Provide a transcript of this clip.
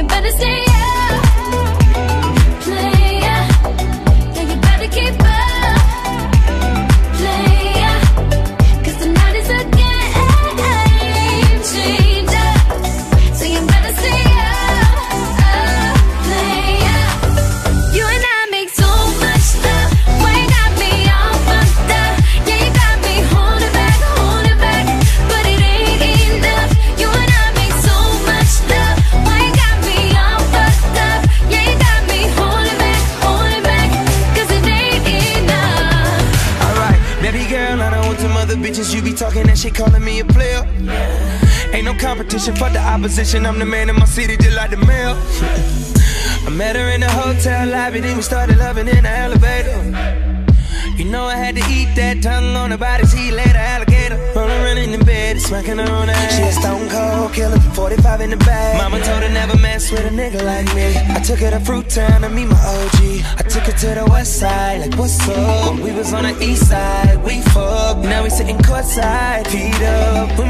you better stay other bitches, you be talking that shit, calling me a player. Ain't no competition, fuck the opposition. I'm the man in my city, just like the mail. I met her in a hotel lobby, then we started loving in the elevator. You know I had to eat that tongue on the body, see later, alligator. In bed, smacking her on the ass. She a stone cold killer, 45 in the bag. Mama told her never mess with a nigga like me. I took her to Fruit Town to meet my OG. I took her to the west side, like what's up? When we was on the east side, we fucked. Now we sitting courtside, feet up. With